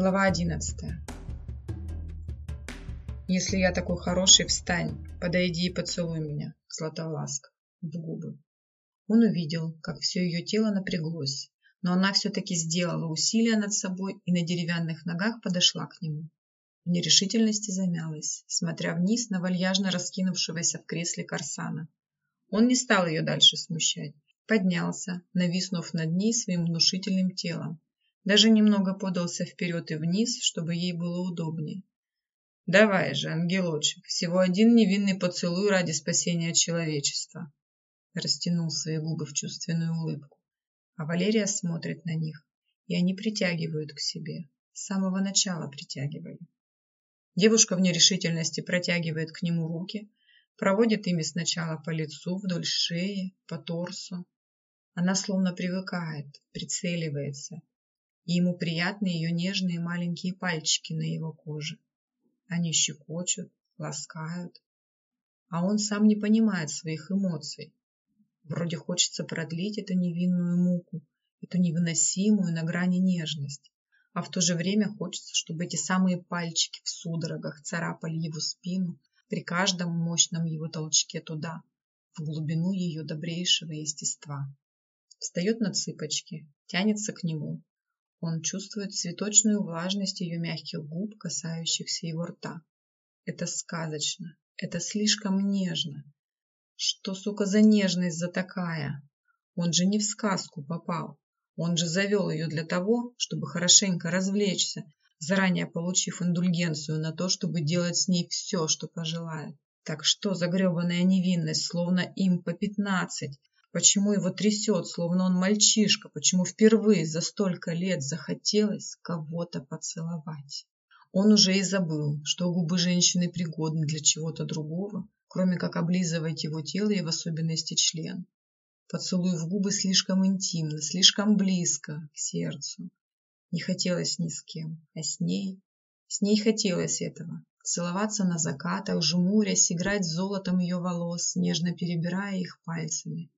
Глава одиннадцатая. Если я такой хороший, встань, подойди и поцелуй меня, Златовласка, в губы. Он увидел, как все ее тело напряглось, но она все-таки сделала усилие над собой и на деревянных ногах подошла к нему. В нерешительности замялась, смотря вниз на вальяжно раскинувшегося в кресле Корсана. Он не стал ее дальше смущать. Поднялся, нависнув над ней своим внушительным телом, даже немного подался вперед и вниз, чтобы ей было удобнее. «Давай же, ангелочек, всего один невинный поцелуй ради спасения человечества!» Растянул свои губы в чувственную улыбку. А Валерия смотрит на них, и они притягивают к себе. С самого начала притягивали. Девушка в нерешительности протягивает к нему руки, проводит ими сначала по лицу, вдоль шеи, по торсу. Она словно привыкает, прицеливается, и ему приятны ее нежные маленькие пальчики на его коже. Они щекочут, ласкают, а он сам не понимает своих эмоций. Вроде хочется продлить эту невинную муку, эту невыносимую на грани нежность, а в то же время хочется, чтобы эти самые пальчики в судорогах царапали его спину при каждом мощном его толчке туда, в глубину ее добрейшего естества. Встает на цыпочки, тянется к нему, он чувствует цветочную влажность ее мягких губ, касающихся его рта. Это сказочно, это слишком нежно. Что, сука, за нежность за такая? Он же не в сказку попал. Он же завел ее для того, чтобы хорошенько развлечься, заранее получив индульгенцию на то, чтобы делать с ней все, что пожелает. Так что за гребаная невинность, словно им по пятнадцать, Почему его трясет, словно он мальчишка? Почему впервые за столько лет захотелось кого-то поцеловать? Он уже и забыл, что губы женщины пригодны для чего-то другого, кроме как облизывать его тело и в особенности член. Поцелуй в губы слишком интимно, слишком близко к сердцу. Не хотелось ни с кем, а с ней. С ней хотелось этого. Целоваться на закатах, жмурясь, играть золотом ее волос, нежно перебирая их пальцами.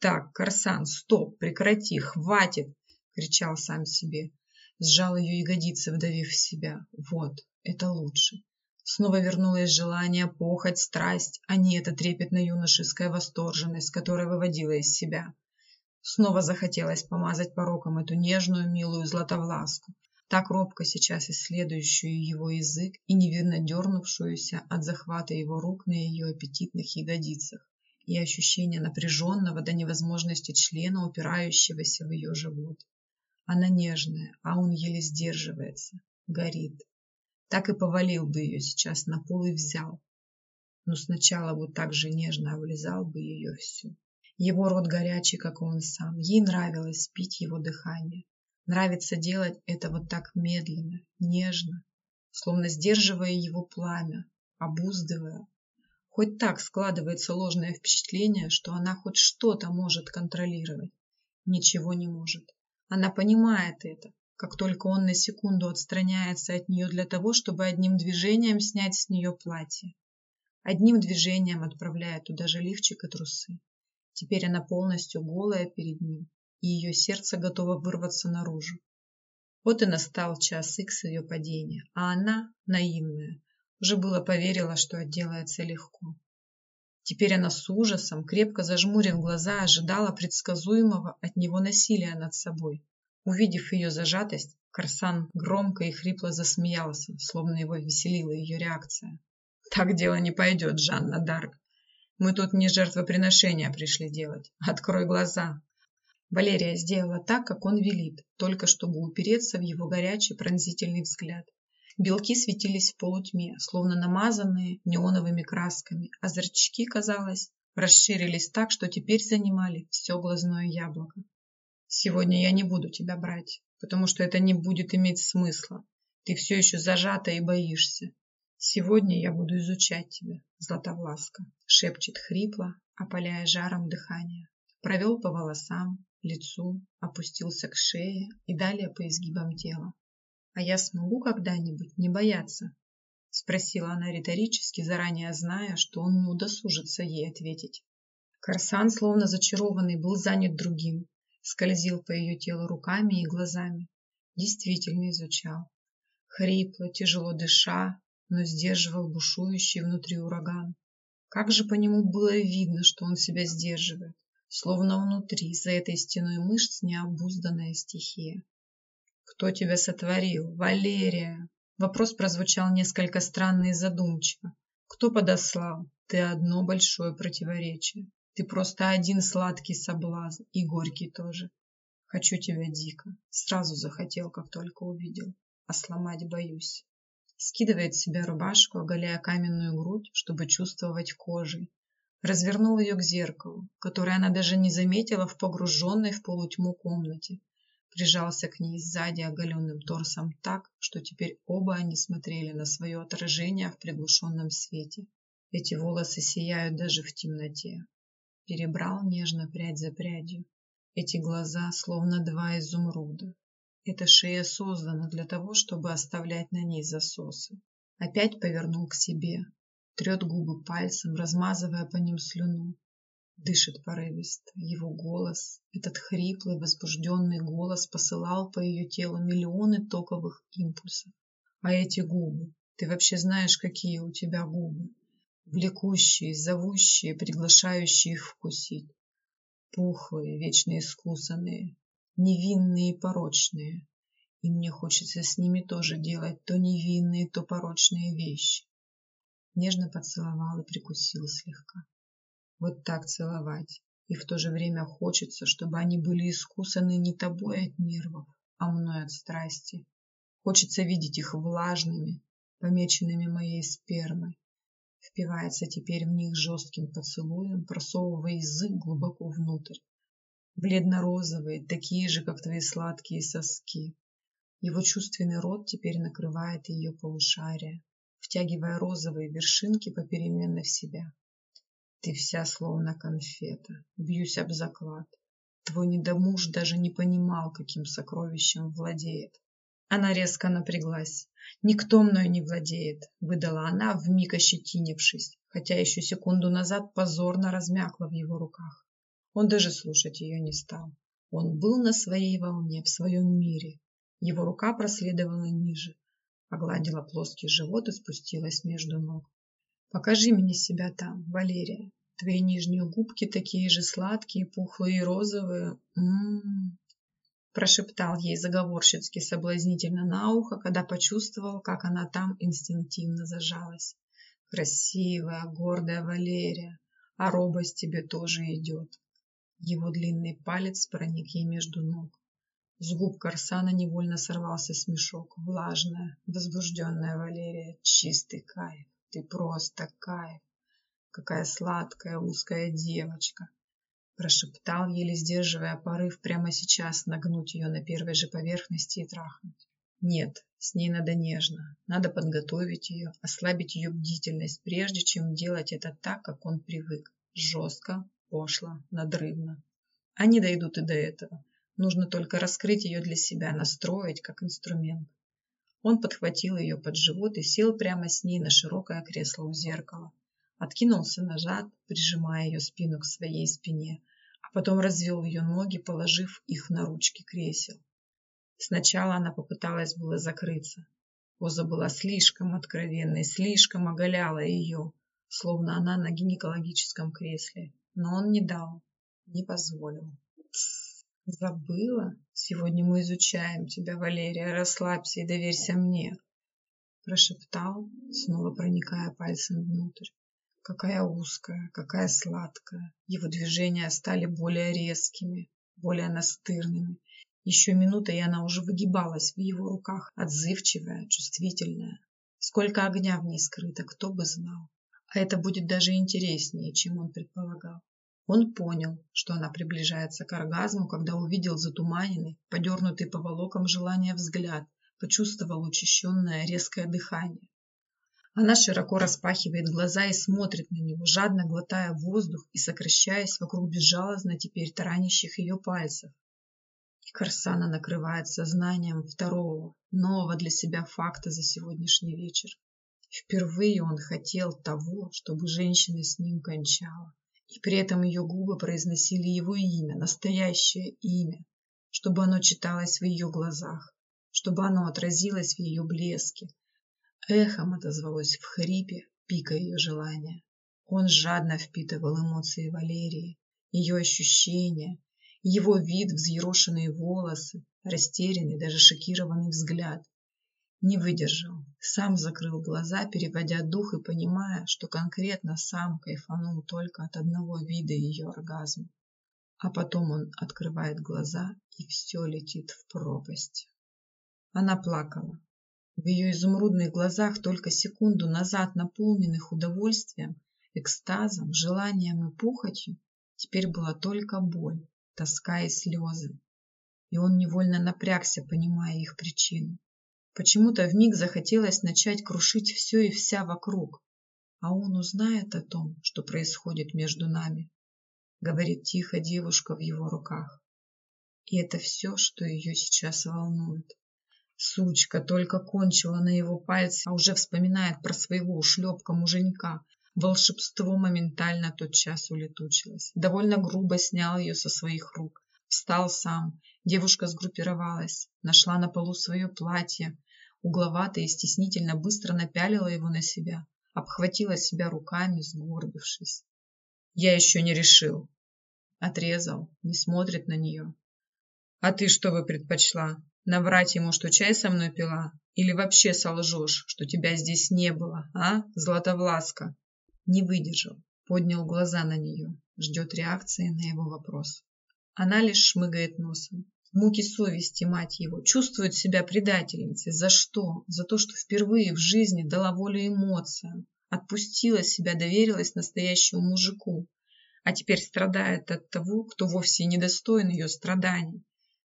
«Так, Корсан, стоп, прекрати, хватит!» — кричал сам себе. Сжал ее ягодицы, вдавив в себя. «Вот, это лучше!» Снова вернулось желание, похоть, страсть, а не эта трепетно-юношеская восторженность, которая выводила из себя. Снова захотелось помазать пороком эту нежную, милую златовласку, так робко сейчас исследующую его язык и неверно дернувшуюся от захвата его рук на ее аппетитных ягодицах и ощущение напряженного до невозможности члена, упирающегося в ее живот. Она нежная, а он еле сдерживается, горит. Так и повалил бы ее сейчас на пол и взял. Но сначала вот так же нежно облизал бы ее всю. Его рот горячий, как он сам. Ей нравилось пить его дыхание. Нравится делать это вот так медленно, нежно, словно сдерживая его пламя, обуздывая, Хоть так складывается ложное впечатление, что она хоть что-то может контролировать. Ничего не может. Она понимает это, как только он на секунду отстраняется от нее для того, чтобы одним движением снять с нее платье. Одним движением отправляя туда же лифчик и трусы. Теперь она полностью голая перед ним, и ее сердце готово вырваться наружу. Вот и настал час икс ее падения, а она, наивная, уже было поверила, что отделается легко. Теперь она с ужасом, крепко зажмурив глаза, ожидала предсказуемого от него насилия над собой. Увидев ее зажатость, Корсан громко и хрипло засмеялся, словно его веселила ее реакция. «Так дело не пойдет, Жанна Дарк. Мы тут не жертвоприношения пришли делать. Открой глаза!» Валерия сделала так, как он велит, только чтобы упереться в его горячий пронзительный взгляд. Белки светились в полутьме, словно намазанные неоновыми красками, а зрачки, казалось, расширились так, что теперь занимали все глазное яблоко. «Сегодня я не буду тебя брать, потому что это не будет иметь смысла. Ты все еще зажата и боишься. Сегодня я буду изучать тебя, Златовласка», — шепчет хрипло, опаляя жаром дыхание. Провел по волосам, лицу, опустился к шее и далее по изгибам тела. «А я смогу когда-нибудь не бояться?» — спросила она риторически, заранее зная, что он не удосужится ей ответить. Корсан, словно зачарованный, был занят другим, скользил по ее телу руками и глазами. Действительно изучал. Хрипло, тяжело дыша, но сдерживал бушующий внутри ураган. Как же по нему было видно, что он себя сдерживает, словно внутри, за этой стеной мышц, необузданная стихия. «Кто тебя сотворил? Валерия!» Вопрос прозвучал несколько странно и задумчиво. «Кто подослал? Ты одно большое противоречие. Ты просто один сладкий соблазн, и горький тоже. Хочу тебя дико. Сразу захотел, как только увидел. А сломать боюсь. Скидывает с себя рубашку, оголяя каменную грудь, чтобы чувствовать кожей. Развернул ее к зеркалу, которое она даже не заметила в погруженной в полутьму комнате. Прижался к ней сзади оголенным торсом так, что теперь оба они смотрели на свое отражение в приглушенном свете. Эти волосы сияют даже в темноте перебрал нежно прядь за прядью. Эти глаза словно два изумруда. Эта шея создана для того, чтобы оставлять на ней засосы. Опять повернул к себе, трет губы пальцем, размазывая по ним слюну. Дышит порывисто. Его голос, этот хриплый, возбужденный голос посылал по ее телу миллионы токовых импульсов. А эти губы, ты вообще знаешь, какие у тебя губы? влекущие, зовущие, приглашающие их вкусить. Пухлые, вечно искусанные, невинные и порочные. И мне хочется с ними тоже делать то невинные, то порочные вещи. Нежно поцеловал и прикусил слегка. Вот так целовать. И в то же время хочется, чтобы они были искусаны не тобой от нервов, а мной от страсти. Хочется видеть их влажными, помеченными моей спермой, впивается теперь в них жестким поцелуем, просовывая язык глубоко внутрь. Бледно-розовые, такие же, как твои сладкие соски. Его чувственный рот теперь накрывает ее полушария, втягивая розовые вершинки попеременно в себя. Ты вся словно конфета, бьюсь об заклад. Твой недомуж даже не понимал, каким сокровищем владеет. Она резко напряглась. «Никто мной не владеет», — выдала она, вмиг ощетинившись, хотя еще секунду назад позорно размякла в его руках. Он даже слушать ее не стал. Он был на своей волне, в своем мире. Его рука проследовала ниже, погладила плоский живот и спустилась между ног. «Покажи мне себя там, Валерия. Твои нижние губки такие же сладкие, пухлые и розовые. М -м -м прошептал ей заговорщицки соблазнительно на ухо, когда почувствовал, как она там инстинктивно зажалась. Красивая, гордая Валерия, а робость тебе тоже идет. Его длинный палец проник ей между ног. С губ Корсана невольно сорвался смешок. Влажная, возбужденная Валерия, чистый кайф. Ты просто кайф. Какая сладкая, узкая девочка прошептал, еле сдерживая порыв прямо сейчас нагнуть ее на первой же поверхности и трахнуть. Нет, с ней надо нежно, надо подготовить ее, ослабить ее бдительность, прежде чем делать это так, как он привык. Жестко, пошло, надрывно. Они дойдут и до этого. Нужно только раскрыть ее для себя, настроить как инструмент. Он подхватил ее под живот и сел прямо с ней на широкое кресло у зеркала. Откинулся назад, прижимая ее спину к своей спине, а потом развел ее ноги, положив их на ручки кресел. Сначала она попыталась было закрыться. Поза была слишком откровенной, слишком оголяла ее, словно она на гинекологическом кресле. Но он не дал, не позволил. Забыла? Сегодня мы изучаем тебя, Валерия. Расслабься и доверься мне. Прошептал, снова проникая пальцем внутрь. Какая узкая, какая сладкая. Его движения стали более резкими, более настырными. Еще минута, и она уже выгибалась в его руках, отзывчивая, чувствительная. Сколько огня в ней скрыто, кто бы знал. А это будет даже интереснее, чем он предполагал. Он понял, что она приближается к оргазму, когда увидел затуманенный, подернутый поволоком желания взгляд, почувствовал учащенное резкое дыхание. Она широко распахивает глаза и смотрит на него, жадно глотая воздух и сокращаясь вокруг безжалостно теперь таранящих ее пальцев. И Корсана накрывает сознанием второго, нового для себя факта за сегодняшний вечер. Впервые он хотел того, чтобы женщина с ним кончала. И при этом ее губы произносили его имя, настоящее имя, чтобы оно читалось в ее глазах, чтобы оно отразилось в ее блеске. Эхом отозвалось в хрипе, пика ее желания. Он жадно впитывал эмоции Валерии, ее ощущения, его вид, взъерошенные волосы, растерянный, даже шокированный взгляд. Не выдержал, сам закрыл глаза, переводя дух и понимая, что конкретно сам кайфанул только от одного вида ее оргазма. А потом он открывает глаза, и все летит в пропасть. Она плакала. В ее изумрудных глазах только секунду назад наполненных удовольствием, экстазом, желанием и пухотью, теперь была только боль, тоска и слезы. И он невольно напрягся, понимая их причину. Почему-то вмиг захотелось начать крушить все и вся вокруг. А он узнает о том, что происходит между нами. Говорит тихо девушка в его руках. И это все, что ее сейчас волнует. Сучка только кончила на его пальце, а уже вспоминает про своего ушлепка муженька. Волшебство моментально тотчас улетучилось. Довольно грубо снял ее со своих рук. Встал сам. Девушка сгруппировалась, нашла на полу свое платье, угловато и стеснительно быстро напялила его на себя, обхватила себя руками, сгорбившись. «Я еще не решил». Отрезал, не смотрит на нее. «А ты что бы предпочла? Наврать ему, что чай со мной пила? Или вообще солжешь, что тебя здесь не было, а, Златовласка?» Не выдержал, поднял глаза на нее, ждет реакции на его вопрос. Она лишь шмыгает носом, муки совести, мать его, чувствует себя предательницей. За что? За то, что впервые в жизни дала волю эмоциям, отпустила себя, доверилась настоящему мужику, а теперь страдает от того, кто вовсе не достоин ее страданий.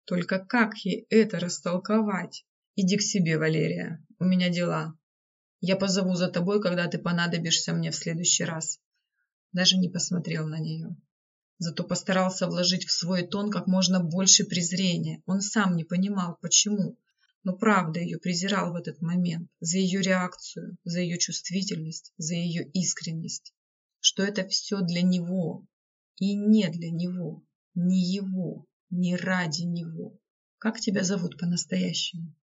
Только как ей это растолковать? Иди к себе, Валерия, у меня дела. Я позову за тобой, когда ты понадобишься мне в следующий раз. Даже не посмотрел на нее. Зато постарался вложить в свой тон как можно больше презрения. Он сам не понимал, почему. Но правда ее презирал в этот момент. За ее реакцию, за ее чувствительность, за ее искренность. Что это все для него. И не для него. Не его. Не ради него. Как тебя зовут по-настоящему?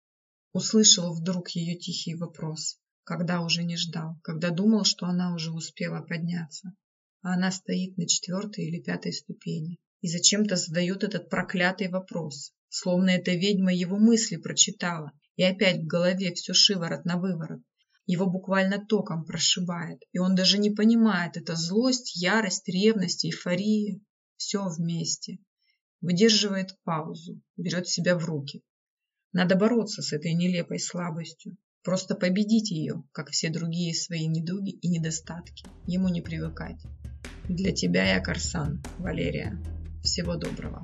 Услышал вдруг ее тихий вопрос. Когда уже не ждал. Когда думал, что она уже успела подняться а она стоит на четвертой или пятой ступени и зачем-то задает этот проклятый вопрос, словно эта ведьма его мысли прочитала, и опять в голове все шиворот на выворот. Его буквально током прошибает, и он даже не понимает, это злость, ярость, ревность, эйфория. Все вместе. Выдерживает паузу, берет себя в руки. Надо бороться с этой нелепой слабостью. Просто победить ее, как все другие свои недуги и недостатки. Ему не привыкать. Для тебя я Корсан, Валерия. Всего доброго.